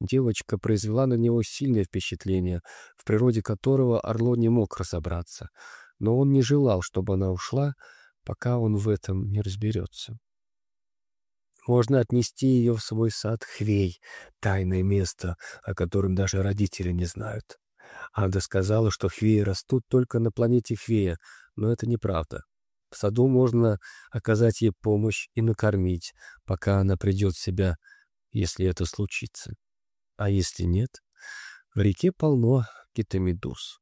Девочка произвела на него сильное впечатление, в природе которого Орло не мог разобраться, но он не желал, чтобы она ушла, пока он в этом не разберется. Можно отнести ее в свой сад Хвей, тайное место, о котором даже родители не знают. Ада сказала, что хвеи растут только на планете Хвея, но это неправда. В саду можно оказать ей помощь и накормить, пока она придет в себя, если это случится. А если нет, в реке полно китомедуз.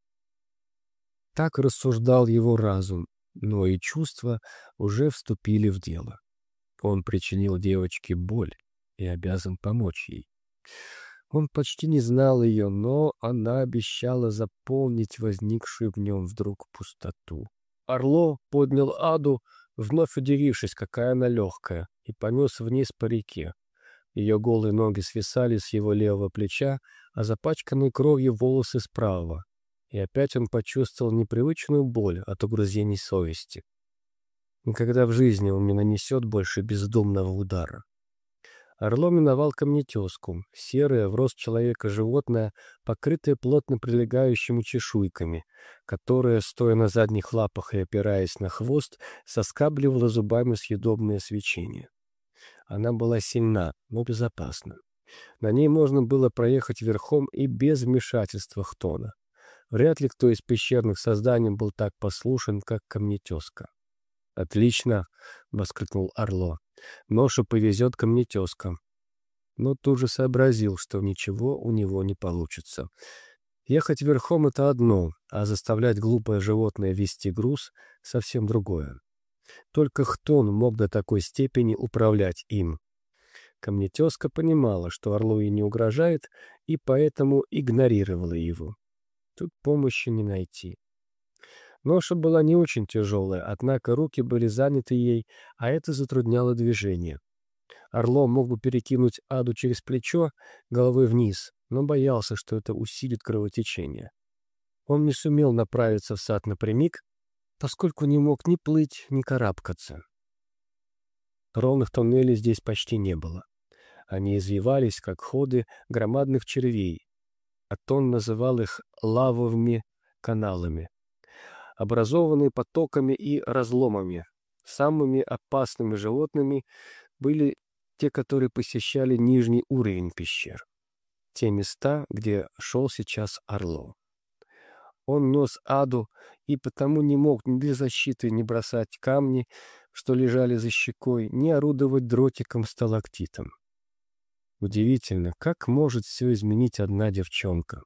Так рассуждал его разум, но и чувства уже вступили в дело. Он причинил девочке боль и обязан помочь ей. Он почти не знал ее, но она обещала заполнить возникшую в нем вдруг пустоту. Орло поднял Аду, вновь удивившись, какая она легкая, и понес вниз по реке. Ее голые ноги свисали с его левого плеча, а запачканные кровью волосы справа. И опять он почувствовал непривычную боль от угрызений совести. Никогда в жизни он не нанесет больше бездумного удара. Орло миновал камнетеску, серое, в рост человека животное, покрытое плотно прилегающими чешуйками, которое, стоя на задних лапах и опираясь на хвост, соскабливало зубами съедобное свечение. Она была сильна, но безопасна. На ней можно было проехать верхом и без вмешательства Хтона. Вряд ли кто из пещерных созданий был так послушен, как камнетеска. «Отлично!» — воскликнул Орло. «Ношу повезет камнетеска». Но тут же сообразил, что ничего у него не получится. Ехать верхом — это одно, а заставлять глупое животное вести груз — совсем другое. Только Хтон мог до такой степени управлять им. Камнетеска понимала, что Орлу и не угрожает, и поэтому игнорировала его. Тут помощи не найти. Ноша была не очень тяжелая, однако руки были заняты ей, а это затрудняло движение. Орло мог бы перекинуть Аду через плечо, головой вниз, но боялся, что это усилит кровотечение. Он не сумел направиться в сад напрямик, поскольку не мог ни плыть, ни карабкаться. Ровных тоннелей здесь почти не было. Они извивались, как ходы громадных червей. Атон называл их лавовыми каналами образованные потоками и разломами. Самыми опасными животными были те, которые посещали нижний уровень пещер. Те места, где шел сейчас Орло. Он нес Аду и потому не мог ни для защиты не бросать камни, что лежали за щекой, ни орудовать дротиком-сталактитом. Удивительно, как может все изменить одна девчонка.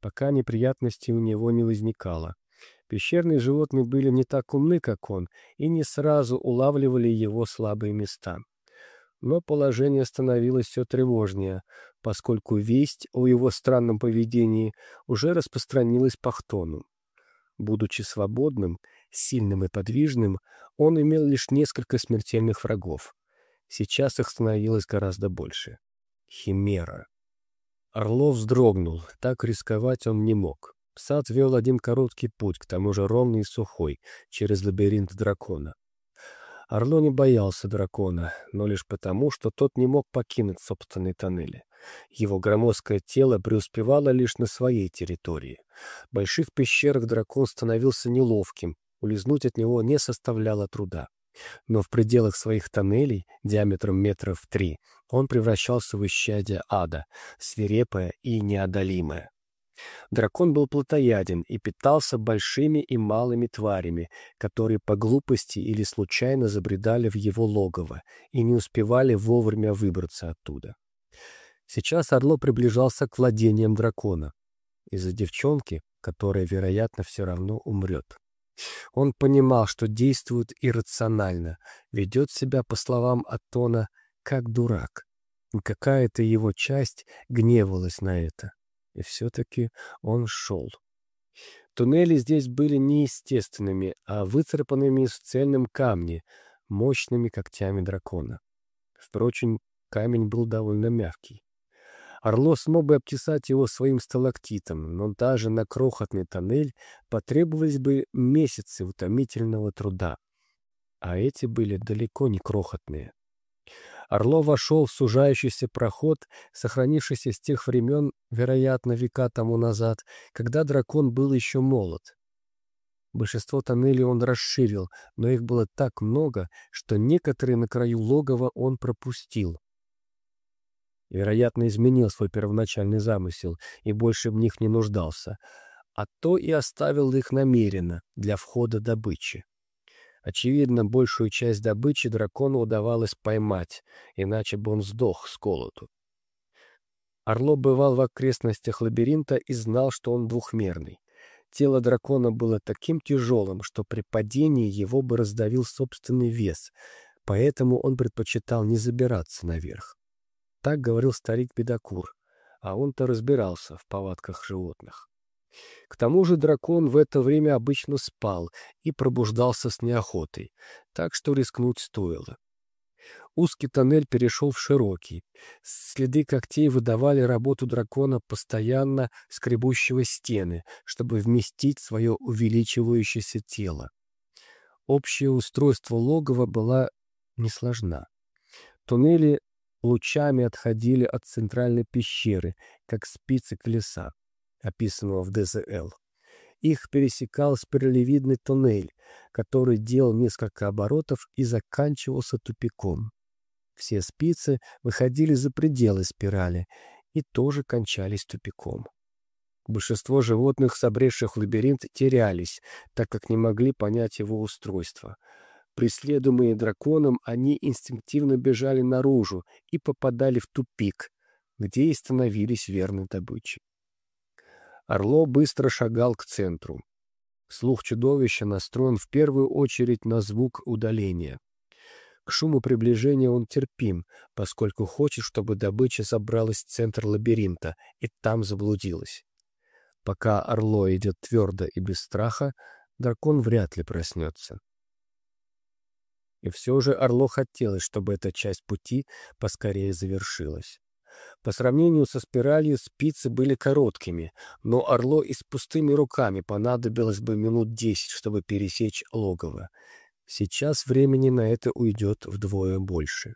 Пока неприятностей у него не возникало. Пещерные животные были не так умны, как он, и не сразу улавливали его слабые места. Но положение становилось все тревожнее, поскольку весть о его странном поведении уже распространилась по Хтону. Будучи свободным, сильным и подвижным, он имел лишь несколько смертельных врагов. Сейчас их становилось гораздо больше. Химера. Орлов вздрогнул, так рисковать он не мог. Сад вел один короткий путь, к тому же ровный и сухой, через лабиринт дракона. Орло не боялся дракона, но лишь потому, что тот не мог покинуть собственные тоннели. Его громоздкое тело преуспевало лишь на своей территории. В больших пещерах дракон становился неловким, улизнуть от него не составляло труда. Но в пределах своих тоннелей, диаметром метров три, он превращался в исчадие ада, свирепое и неодолимое. Дракон был плотояден и питался большими и малыми тварями, которые по глупости или случайно забредали в его логово и не успевали вовремя выбраться оттуда. Сейчас Орло приближался к владениям дракона. Из-за девчонки, которая, вероятно, все равно умрет. Он понимал, что действует иррационально, ведет себя, по словам Атона, как дурак. И какая-то его часть гневалась на это. И все-таки он шел. Туннели здесь были не естественными, а выцарапанными в цельном камне, мощными когтями дракона. Впрочем, камень был довольно мягкий. Орло смог бы обтесать его своим сталактитом, но даже на крохотный тоннель потребовались бы месяцы утомительного труда. А эти были далеко не крохотные. Орло вошел в сужающийся проход, сохранившийся с тех времен, вероятно, века тому назад, когда дракон был еще молод. Большинство тоннелей он расширил, но их было так много, что некоторые на краю логова он пропустил. Вероятно, изменил свой первоначальный замысел и больше в них не нуждался, а то и оставил их намеренно для входа добычи. Очевидно, большую часть добычи дракону удавалось поймать, иначе бы он сдох с колоту. Орло бывал в окрестностях лабиринта и знал, что он двухмерный. Тело дракона было таким тяжелым, что при падении его бы раздавил собственный вес, поэтому он предпочитал не забираться наверх. Так говорил старик Бедокур, а он-то разбирался в повадках животных. К тому же дракон в это время обычно спал и пробуждался с неохотой, так что рискнуть стоило. Узкий тоннель перешел в широкий. Следы когтей выдавали работу дракона, постоянно скребущего стены, чтобы вместить свое увеличивающееся тело. Общее устройство логова было несложна. Туннели лучами отходили от центральной пещеры, как спицы колеса описанного в ДЗЛ. Их пересекал спиралевидный туннель, который делал несколько оборотов и заканчивался тупиком. Все спицы выходили за пределы спирали и тоже кончались тупиком. Большинство животных, собравших в лабиринт, терялись, так как не могли понять его устройство. Преследуемые драконом, они инстинктивно бежали наружу и попадали в тупик, где и становились верной добычей. Орло быстро шагал к центру. Слух чудовища настроен в первую очередь на звук удаления. К шуму приближения он терпим, поскольку хочет, чтобы добыча забралась в центр лабиринта и там заблудилась. Пока Орло идет твердо и без страха, дракон вряд ли проснется. И все же Орло хотелось, чтобы эта часть пути поскорее завершилась. По сравнению со спиралью спицы были короткими, но Орло и с пустыми руками понадобилось бы минут десять, чтобы пересечь логово. Сейчас времени на это уйдет вдвое больше.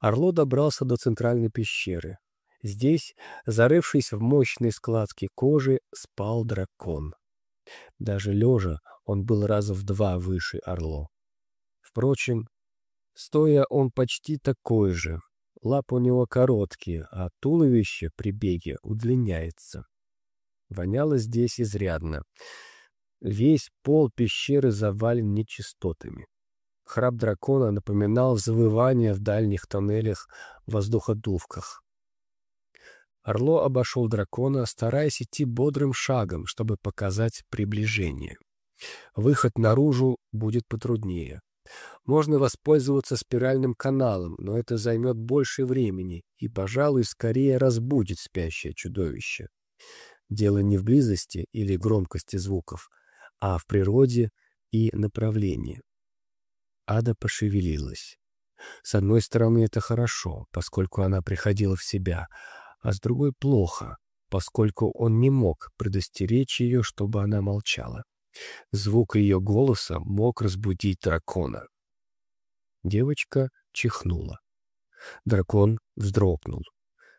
Орло добрался до центральной пещеры. Здесь, зарывшись в мощной складке кожи, спал дракон. Даже лежа он был раза в два выше Орло. Впрочем, стоя он почти такой же, Лапы у него короткие, а туловище при беге удлиняется. Воняло здесь изрядно. Весь пол пещеры завален нечистотами. Храп дракона напоминал завывание в дальних тоннелях воздуходувках. Орло обошел дракона, стараясь идти бодрым шагом, чтобы показать приближение. Выход наружу будет потруднее. Можно воспользоваться спиральным каналом, но это займет больше времени и, пожалуй, скорее разбудит спящее чудовище. Дело не в близости или громкости звуков, а в природе и направлении. Ада пошевелилась. С одной стороны, это хорошо, поскольку она приходила в себя, а с другой — плохо, поскольку он не мог предостеречь ее, чтобы она молчала. Звук ее голоса мог разбудить дракона. Девочка чихнула. Дракон вздрогнул.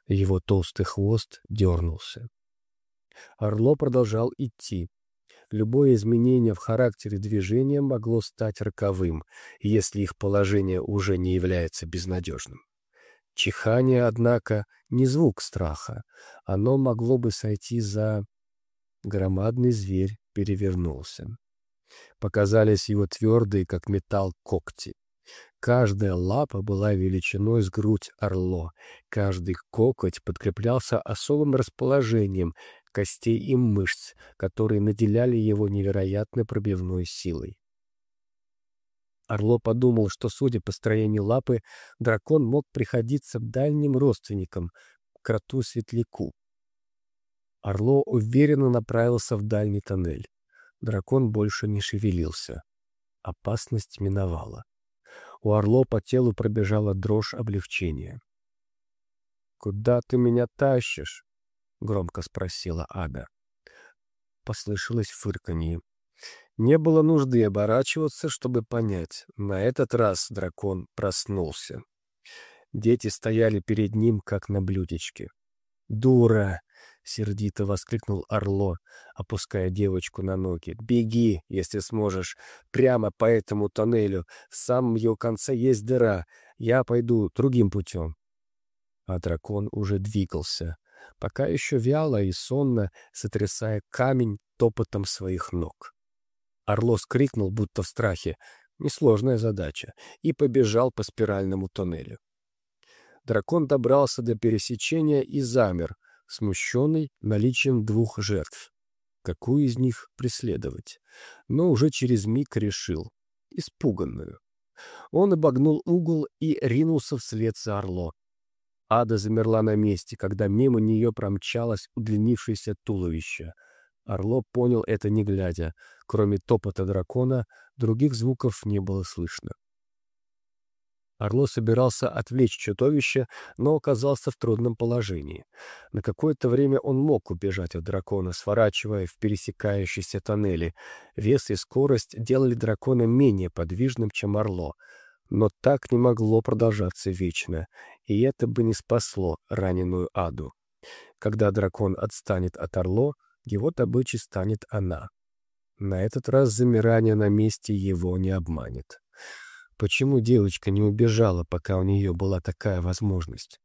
Его толстый хвост дернулся. Орло продолжал идти. Любое изменение в характере движения могло стать роковым, если их положение уже не является безнадежным. Чихание, однако, не звук страха. Оно могло бы сойти за... Громадный зверь перевернулся. Показались его твердые, как металл, когти. Каждая лапа была величиной с грудь орло, каждый кокоть подкреплялся особым расположением костей и мышц, которые наделяли его невероятной пробивной силой. Орло подумал, что, судя по строению лапы, дракон мог приходиться дальним родственникам, кроту-светляку. Орло уверенно направился в дальний тоннель. Дракон больше не шевелился. Опасность миновала. У Орло по телу пробежала дрожь облегчения. «Куда ты меня тащишь?» — громко спросила Ада. Послышалось фырканье. Не было нужды оборачиваться, чтобы понять. На этот раз дракон проснулся. Дети стояли перед ним, как на блюдечке. «Дура!» — сердито воскликнул Орло, опуская девочку на ноги. «Беги, если сможешь, прямо по этому тоннелю. В самом ее конце есть дыра. Я пойду другим путем». А дракон уже двигался, пока еще вяло и сонно, сотрясая камень топотом своих ног. Орло скрикнул, будто в страхе. Несложная задача. И побежал по спиральному тоннелю. Дракон добрался до пересечения и замер, смущенный наличием двух жертв. Какую из них преследовать? Но уже через миг решил. Испуганную. Он обогнул угол и ринулся вслед за Орло. Ада замерла на месте, когда мимо нее промчалось удлинившееся туловище. Орло понял это не глядя. Кроме топота дракона, других звуков не было слышно. Орло собирался отвлечь чудовище, но оказался в трудном положении. На какое-то время он мог убежать от дракона, сворачивая в пересекающиеся тоннели. Вес и скорость делали дракона менее подвижным, чем Орло. Но так не могло продолжаться вечно, и это бы не спасло раненую Аду. Когда дракон отстанет от Орло, его добычей станет она. На этот раз замирание на месте его не обманет. Почему девочка не убежала, пока у нее была такая возможность?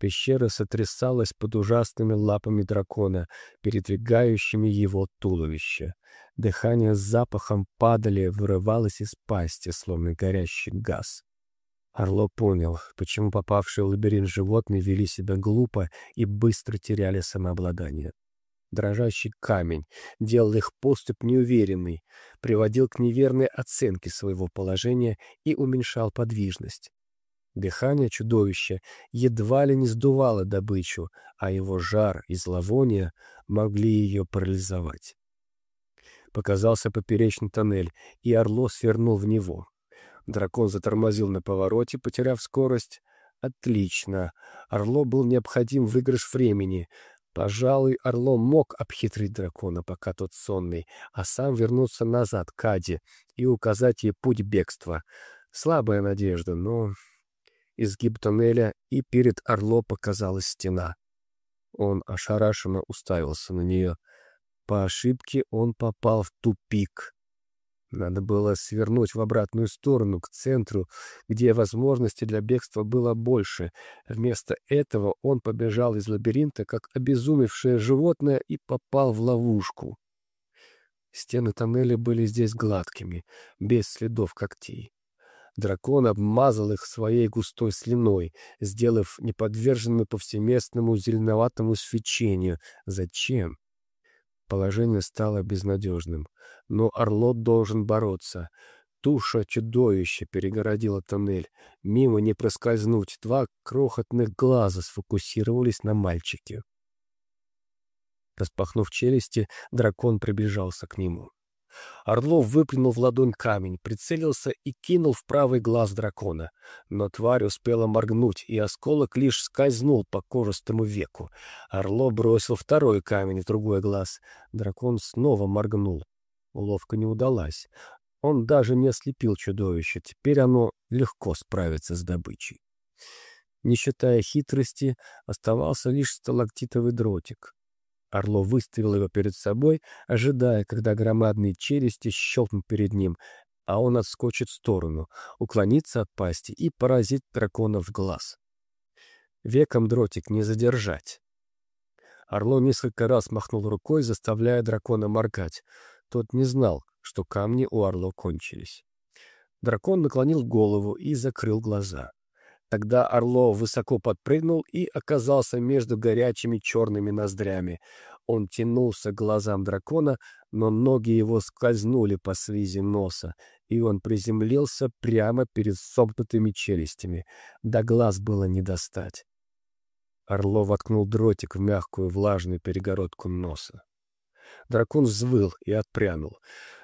Пещера сотрясалась под ужасными лапами дракона, передвигающими его туловище. Дыхание с запахом падали, вырывалось из пасти, словно горящий газ. Орло понял, почему попавшие в лабиринт животные вели себя глупо и быстро теряли самообладание. Дрожащий камень делал их поступ неуверенный, приводил к неверной оценке своего положения и уменьшал подвижность. Дыхание чудовища едва ли не сдувало добычу, а его жар и зловоние могли ее парализовать. Показался поперечный тоннель, и Орло свернул в него. Дракон затормозил на повороте, потеряв скорость. Отлично. Орло был необходим выигрыш времени — Пожалуй, Орлом мог обхитрить дракона, пока тот сонный, а сам вернуться назад к Аде и указать ей путь бегства. Слабая надежда, но... Изгиб тоннеля, и перед Орло показалась стена. Он ошарашенно уставился на нее. По ошибке он попал в тупик. Надо было свернуть в обратную сторону, к центру, где возможностей для бегства было больше. Вместо этого он побежал из лабиринта, как обезумевшее животное, и попал в ловушку. Стены тоннеля были здесь гладкими, без следов когтей. Дракон обмазал их своей густой слюной, сделав неподверженными повсеместному зеленоватому свечению. Зачем? Положение стало безнадежным. Но Орлот должен бороться. Туша чудовища перегородила тоннель. Мимо не проскользнуть. Два крохотных глаза сфокусировались на мальчике. Распахнув челюсти, дракон приближался к нему. Орлов выплюнул в ладонь камень, прицелился и кинул в правый глаз дракона. Но тварь успела моргнуть, и осколок лишь скользнул по кожистому веку. Орло бросил второй камень в другой глаз. Дракон снова моргнул. Уловка не удалась. Он даже не ослепил чудовище. Теперь оно легко справится с добычей. Не считая хитрости, оставался лишь сталактитовый дротик. Орло выставил его перед собой, ожидая, когда громадные челюсти щелкнут перед ним, а он отскочит в сторону, уклонится от пасти и поразит дракона в глаз. Веком дротик не задержать. Орло несколько раз махнул рукой, заставляя дракона моргать. Тот не знал, что камни у Орло кончились. Дракон наклонил голову и закрыл глаза. Тогда Орло высоко подпрыгнул и оказался между горячими черными ноздрями. Он тянулся к глазам дракона, но ноги его скользнули по слизи носа, и он приземлился прямо перед сомкнутыми челюстями. До глаз было не достать. Орло воткнул дротик в мягкую влажную перегородку носа. Дракон взвыл и отпрянул.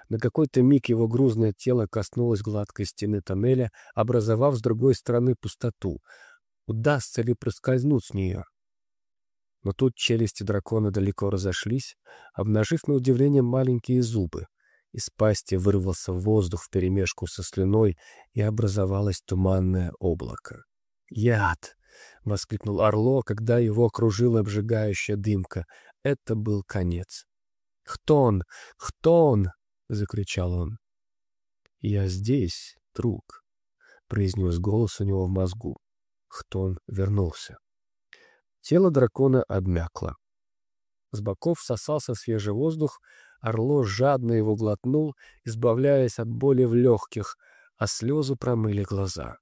На какой-то миг его грузное тело коснулось гладкой стены тоннеля, образовав с другой стороны пустоту. Удастся ли проскользнуть с нее? Но тут челюсти дракона далеко разошлись, обнажив на удивление маленькие зубы. Из пасти вырвался воздух вперемешку со слюной, и образовалось туманное облако. «Яд!» — воскликнул Орло, когда его окружила обжигающая дымка. Это был конец. «Хтон! Хтон!» — закричал он. «Я здесь, друг», — произнес голос у него в мозгу. Хтон вернулся. Тело дракона обмякло. С боков сосался свежий воздух, Орло жадно его глотнул, избавляясь от боли в легких, а слезы промыли глаза.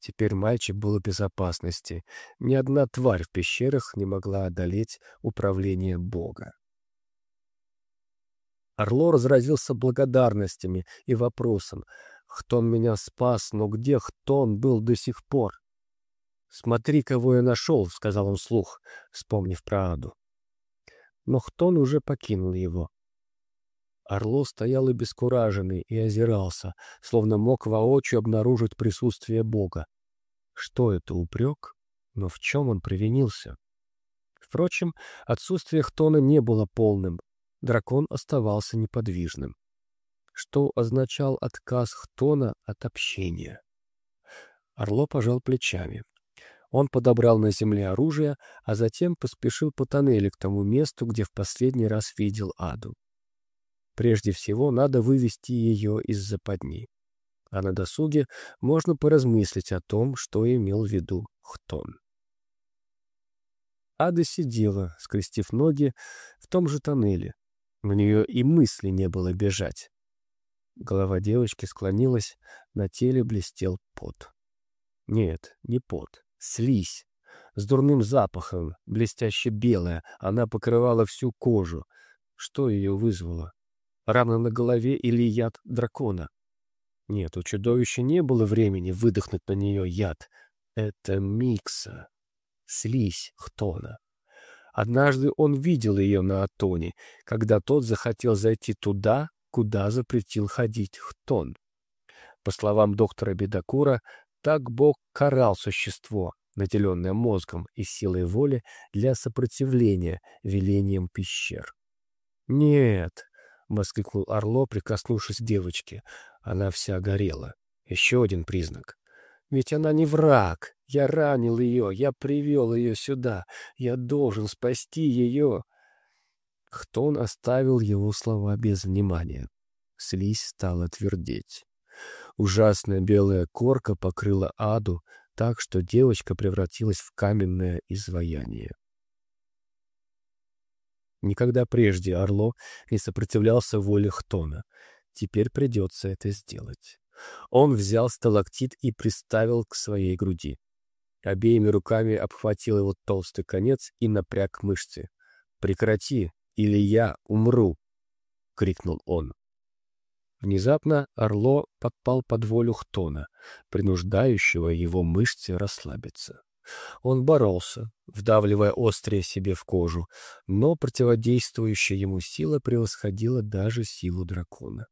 Теперь мальчик был в безопасности. Ни одна тварь в пещерах не могла одолеть управление Бога. Орло разразился благодарностями и вопросом. «Хтон меня спас, но где Хтон был до сих пор?» «Смотри, кого я нашел», — сказал он вслух, вспомнив про Аду. Но Хтон уже покинул его. Орло стоял обескураженный и озирался, словно мог воочию обнаружить присутствие Бога. Что это, упрек? Но в чем он провинился? Впрочем, отсутствие Хтона не было полным. Дракон оставался неподвижным. Что означал отказ Хтона от общения? Орло пожал плечами. Он подобрал на земле оружие, а затем поспешил по тоннелю к тому месту, где в последний раз видел Аду. Прежде всего, надо вывести ее из западни. А на досуге можно поразмыслить о том, что имел в виду Хтон. Ада сидела, скрестив ноги, в том же тоннеле. У нее и мысли не было бежать. Голова девочки склонилась, на теле блестел пот. Нет, не пот, слизь. С дурным запахом, блестяще белая, она покрывала всю кожу. Что ее вызвало? Рана на голове или яд дракона? Нет, у чудовища не было времени выдохнуть на нее яд. Это Микса, слизь Хтона. Однажды он видел ее на Атоне, когда тот захотел зайти туда, куда запретил ходить Хтон. По словам доктора Бедокура, так Бог карал существо, наделенное мозгом и силой воли для сопротивления велениям пещер. «Нет, — воскликнул Орло, прикоснувшись к девочке. Она вся горела. Еще один признак. «Ведь она не враг. Я ранил ее, я привел ее сюда. Я должен спасти ее». Хтон оставил его слова без внимания. Слизь стала твердеть. Ужасная белая корка покрыла аду так, что девочка превратилась в каменное изваяние. Никогда прежде Орло не сопротивлялся воле Хтона. Теперь придется это сделать. Он взял сталактит и приставил к своей груди. Обеими руками обхватил его толстый конец и напряг мышцы. «Прекрати, или я умру!» — крикнул он. Внезапно Орло подпал под волю Хтона, принуждающего его мышцы расслабиться. Он боролся, вдавливая острие себе в кожу, но противодействующая ему сила превосходила даже силу дракона.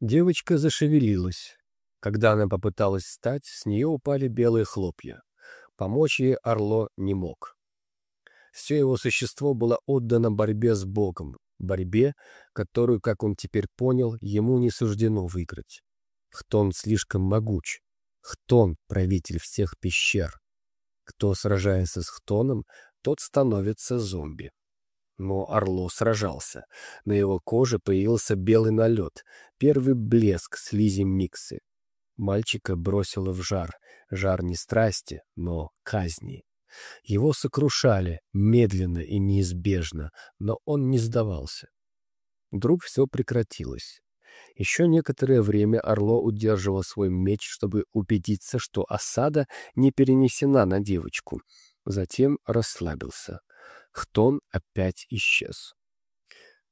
Девочка зашевелилась. Когда она попыталась встать, с нее упали белые хлопья. Помочь ей Орло не мог. Все его существо было отдано борьбе с Богом, борьбе, которую, как он теперь понял, ему не суждено выиграть. Хтон слишком могуч, Хтон — правитель всех пещер. Кто сражается с Хтоном, тот становится зомби. Но Орло сражался. На его коже появился белый налет, первый блеск слизи Миксы. Мальчика бросило в жар. Жар не страсти, но казни. Его сокрушали, медленно и неизбежно, но он не сдавался. Вдруг все прекратилось. Еще некоторое время Орло удерживал свой меч, чтобы убедиться, что осада не перенесена на девочку. Затем расслабился. Хтон опять исчез.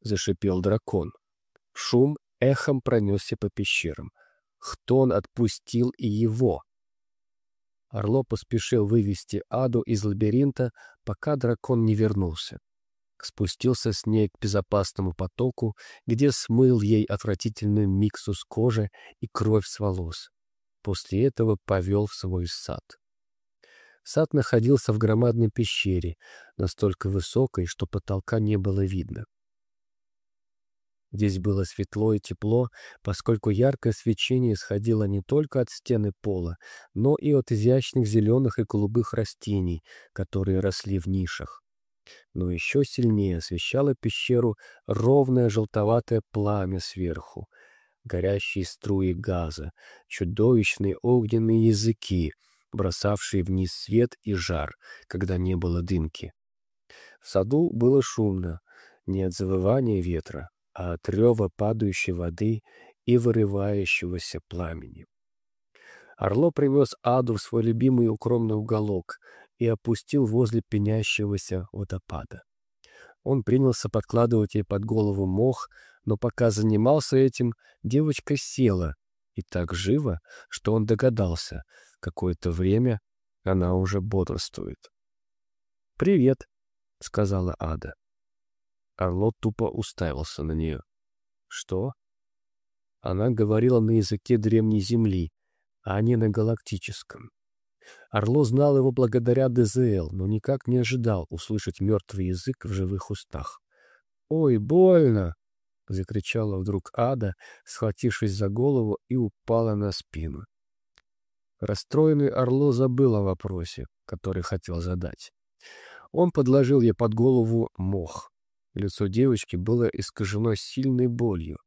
Зашипел дракон. Шум эхом пронесся по пещерам. Хтон отпустил и его. Орло поспешил вывести Аду из лабиринта, пока дракон не вернулся спустился с ней к безопасному потоку, где смыл ей отвратительную миксу с кожи и кровь с волос. После этого повел в свой сад. Сад находился в громадной пещере, настолько высокой, что потолка не было видно. Здесь было светло и тепло, поскольку яркое свечение исходило не только от стены пола, но и от изящных зеленых и голубых растений, которые росли в нишах. Но еще сильнее освещало пещеру ровное желтоватое пламя сверху, горящие струи газа, чудовищные огненные языки, бросавшие вниз свет и жар, когда не было дымки. В саду было шумно, не от завывания ветра, а от рева падающей воды и вырывающегося пламени. Орло привез Аду в свой любимый укромный уголок и опустил возле пенящегося водопада. Он принялся подкладывать ей под голову мох, но пока занимался этим, девочка села, и так живо, что он догадался, какое-то время она уже бодрствует. «Привет», — сказала Ада. Орло тупо уставился на нее. «Что?» Она говорила на языке древней Земли, а не на галактическом. Орло знал его благодаря ДЗЛ, но никак не ожидал услышать мертвый язык в живых устах. «Ой, больно!» — закричала вдруг Ада, схватившись за голову и упала на спину. Расстроенный Орло забыл о вопросе, который хотел задать. Он подложил ей под голову мох. Лицо девочки было искажено сильной болью.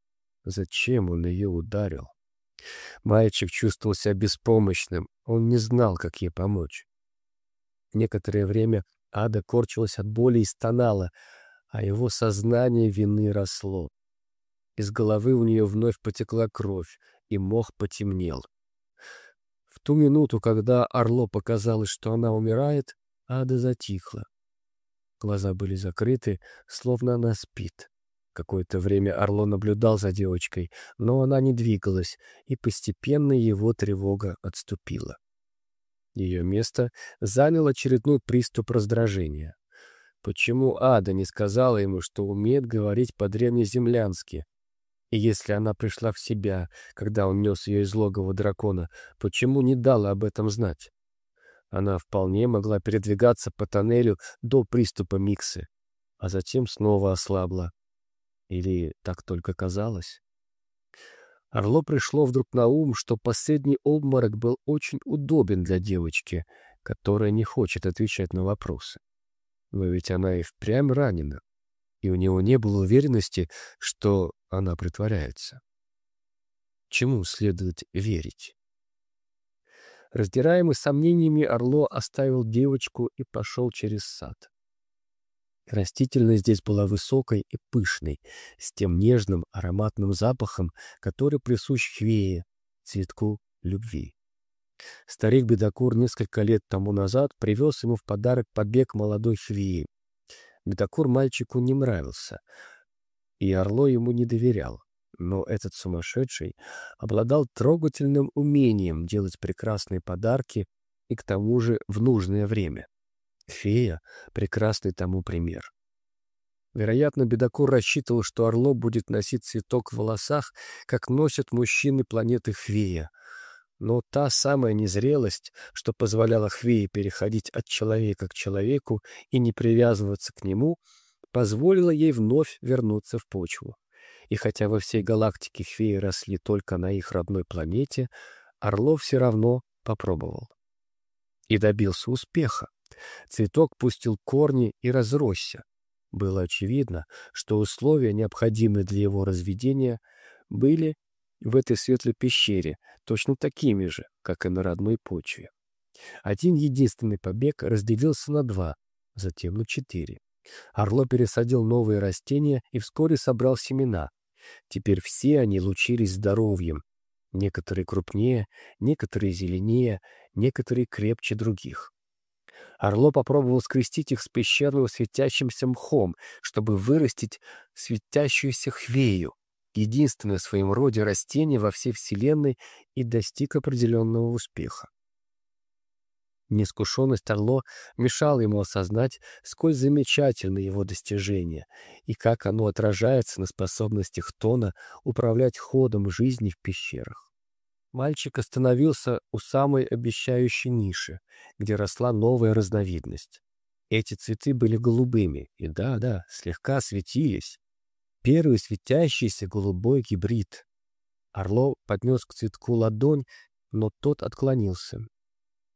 Зачем он ее ударил? Мальчик чувствовал себя беспомощным, он не знал, как ей помочь. Некоторое время Ада корчилась от боли и стонала, а его сознание вины росло. Из головы у нее вновь потекла кровь, и мох потемнел. Ту минуту, когда Орло показалось, что она умирает, Ада затихла. Глаза были закрыты, словно она спит. Какое-то время Орло наблюдал за девочкой, но она не двигалась, и постепенно его тревога отступила. Ее место занял очередной приступ раздражения. Почему Ада не сказала ему, что умеет говорить по-древнеземлянски? И если она пришла в себя, когда он нес ее из логова дракона, почему не дала об этом знать? Она вполне могла передвигаться по тоннелю до приступа миксы, а затем снова ослабла. Или так только казалось? Орло пришло вдруг на ум, что последний обморок был очень удобен для девочки, которая не хочет отвечать на вопросы. Но ведь она и впрямь ранена, и у него не было уверенности, что она притворяется. Чему следует верить? Раздираемый сомнениями, Орло оставил девочку и пошел через сад. Растительность здесь была высокой и пышной, с тем нежным ароматным запахом, который присущ хвее, цветку любви. Старик Бедокур несколько лет тому назад привез ему в подарок побег молодой хвеи. Бедокур мальчику не нравился, и Орло ему не доверял. Но этот сумасшедший обладал трогательным умением делать прекрасные подарки и к тому же в нужное время. Фея — прекрасный тому пример. Вероятно, Бедокур рассчитывал, что Орло будет носить цветок в волосах, как носят мужчины планеты Хвея. Но та самая незрелость, что позволяла Хвее переходить от человека к человеку и не привязываться к нему, позволила ей вновь вернуться в почву. И хотя во всей галактике Хвеи росли только на их родной планете, Орло все равно попробовал. И добился успеха. Цветок пустил корни и разросся. Было очевидно, что условия, необходимые для его разведения, были в этой светлой пещере точно такими же, как и на родной почве. Один единственный побег разделился на два, затем на четыре. Орло пересадил новые растения и вскоре собрал семена. Теперь все они лучились здоровьем. Некоторые крупнее, некоторые зеленее, некоторые крепче других. Орло попробовал скрестить их с пещерным светящимся мхом, чтобы вырастить светящуюся хвею, единственное в своем роде растение во всей Вселенной, и достиг определенного успеха. Неискушенность Орло мешала ему осознать, сколь замечательны его достижения и как оно отражается на способностях Тона управлять ходом жизни в пещерах. Мальчик остановился у самой обещающей ниши, где росла новая разновидность. Эти цветы были голубыми и, да-да, слегка светились. Первый светящийся голубой гибрид. Орло поднес к цветку ладонь, но тот отклонился.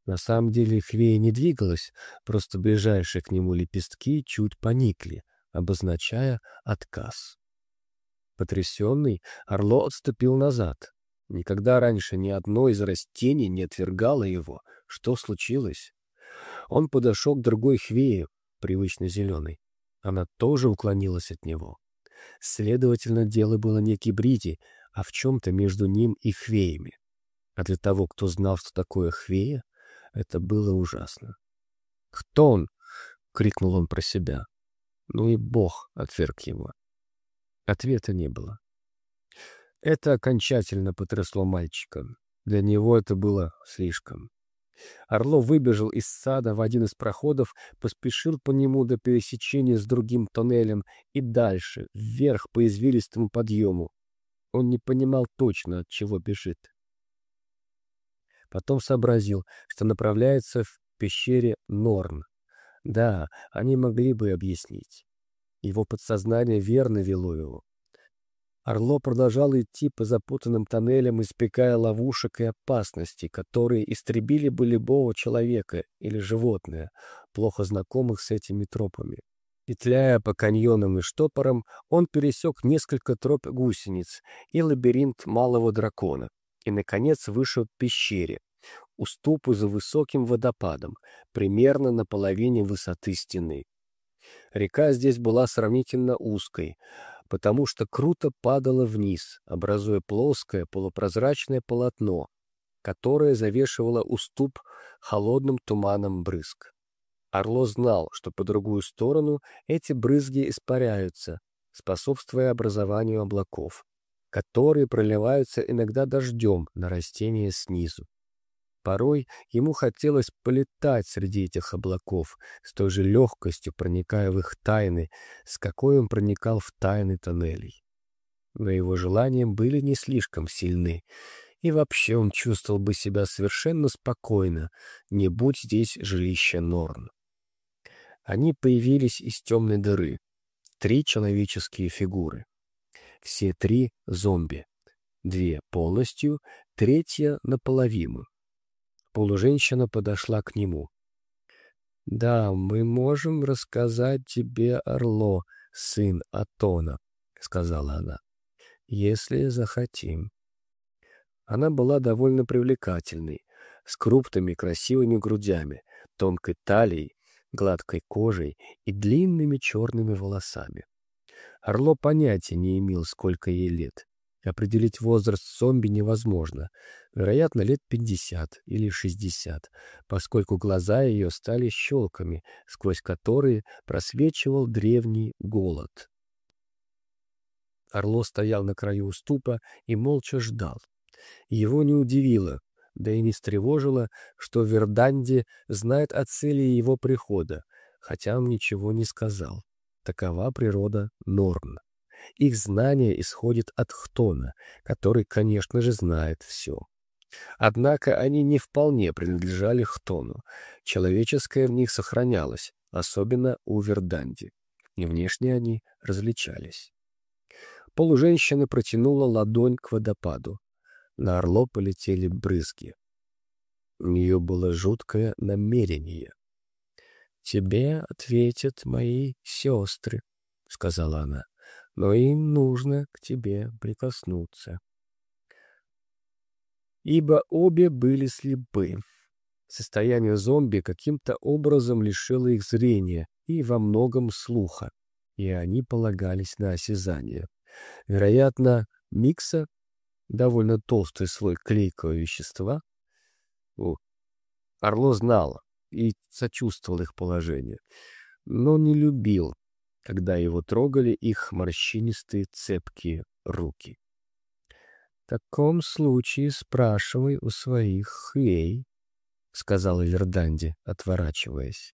На самом деле хвея не двигалась, просто ближайшие к нему лепестки чуть поникли, обозначая отказ. Потрясенный, Орло отступил назад. Никогда раньше ни одно из растений не отвергало его. Что случилось? Он подошел к другой хвее, привычно зеленой. Она тоже уклонилась от него. Следовательно, дело было не в гибриде, а в чем-то между ним и хвеями. А для того, кто знал, что такое хвея, это было ужасно. «Кто он?» — крикнул он про себя. Ну и Бог отверг его. Ответа не было. Это окончательно потрясло мальчика. Для него это было слишком. Орлов выбежал из сада в один из проходов, поспешил по нему до пересечения с другим тоннелем и дальше, вверх по извилистому подъему. Он не понимал точно, от чего бежит. Потом сообразил, что направляется в пещере Норн. Да, они могли бы объяснить. Его подсознание верно вело его. Орло продолжал идти по запутанным тоннелям, испекая ловушек и опасностей, которые истребили бы любого человека или животное, плохо знакомых с этими тропами. Петляя по каньонам и штопорам, он пересек несколько троп гусениц и лабиринт малого дракона, и, наконец, вышел к пещере, уступу за высоким водопадом, примерно на половине высоты стены. Река здесь была сравнительно узкой, потому что круто падала вниз, образуя плоское полупрозрачное полотно, которое завешивало уступ холодным туманом брызг. Орло знал, что по другую сторону эти брызги испаряются, способствуя образованию облаков, которые проливаются иногда дождем на растения снизу. Порой ему хотелось полетать среди этих облаков, с той же легкостью проникая в их тайны, с какой он проникал в тайны тоннелей. Но его желания были не слишком сильны, и вообще он чувствовал бы себя совершенно спокойно, не будь здесь жилища Норн. Они появились из темной дыры. Три человеческие фигуры. Все три зомби. Две полностью, третья наполовину. Полуженщина подошла к нему. «Да, мы можем рассказать тебе, Орло, сын Атона», — сказала она, — «если захотим». Она была довольно привлекательной, с крупными красивыми грудями, тонкой талией, гладкой кожей и длинными черными волосами. Орло понятия не имел, сколько ей лет. Определить возраст зомби невозможно. Вероятно, лет 50 или 60, поскольку глаза ее стали щелками, сквозь которые просвечивал древний голод. Орло стоял на краю уступа и молча ждал. Его не удивило, да и не встревожило, что Верданди знает о цели его прихода, хотя он ничего не сказал. Такова природа Норн. Их знание исходит от Хтона, который, конечно же, знает все. Однако они не вполне принадлежали Хтону. Человеческое в них сохранялось, особенно у Верданди. И внешне они различались. Полуженщина протянула ладонь к водопаду. На орло полетели брызги. У нее было жуткое намерение. «Тебе ответят мои сестры», — сказала она но им нужно к тебе прикоснуться. Ибо обе были слепы. Состояние зомби каким-то образом лишило их зрения и во многом слуха, и они полагались на осязание. Вероятно, микса, довольно толстый слой клейкого вещества, О, Орло знал и сочувствовал их положению, но не любил когда его трогали их морщинистые цепкие руки. — В таком случае спрашивай у своих хвей, — сказала Верданди, отворачиваясь.